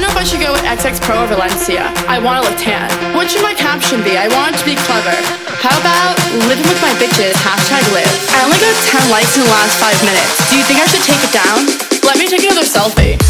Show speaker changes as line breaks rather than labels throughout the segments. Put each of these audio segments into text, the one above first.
Don't know if I should go with XX Pro or Valencia. I want to look tan. What should my caption be? I want it to be clever. How about living with my bitches, hashtag live. I only got 10 likes in the last 5 minutes. Do you think I should take it down? Let me take another. Selfie.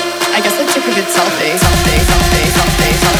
I guess I took a good selfie, selfie, selfie, selfie, selfie.